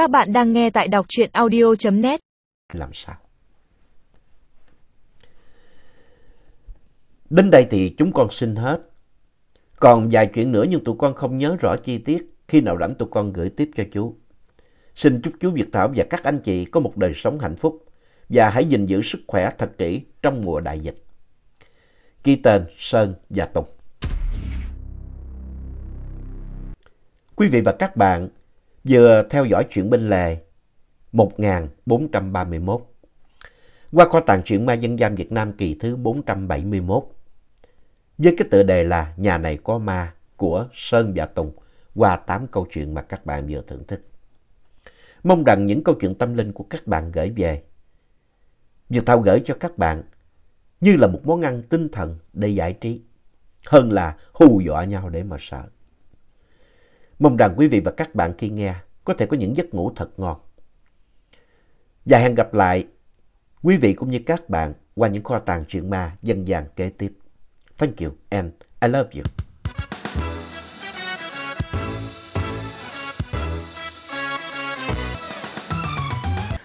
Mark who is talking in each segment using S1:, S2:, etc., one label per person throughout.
S1: Các bạn đang nghe tại đọc truyện audio.net.
S2: làm sao. Đến đây thì chúng con xin hết. Còn vài chuyện nữa nhưng tụi con không nhớ rõ chi tiết. Khi nào rảnh tụi con gửi tiếp cho chú. Xin chúc chú Việt Thảo và các anh chị có một đời sống hạnh phúc và hãy gìn giữ sức khỏe thật kỹ trong mùa đại dịch. Ký tên Sơn và Tùng. Quý vị và các bạn vừa theo dõi chuyện bên lề 1431 qua kho tàng truyện ma dân gian Việt Nam kỳ thứ 471 với cái tựa đề là Nhà này có ma của Sơn và Tùng, qua 8 câu chuyện mà các bạn vừa thưởng thức. Mong rằng những câu chuyện tâm linh của các bạn gửi về Việt Thao gửi cho các bạn như là một món ăn tinh thần để giải trí, hơn là hù dọa nhau để mà sợ. Mong rằng quý vị và các bạn khi nghe có thể có những giấc ngủ thật ngon. Và hẹn gặp lại quý vị cũng như các bạn qua những kho tàng truyện ma dân gian kế tiếp. Thank you and I love you.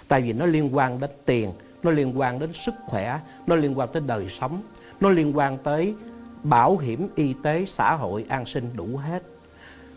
S3: tại vì nó liên quan đến tiền, nó liên quan đến sức khỏe, nó liên quan tới đời sống, nó liên quan tới bảo hiểm y tế, xã hội, an sinh đủ hết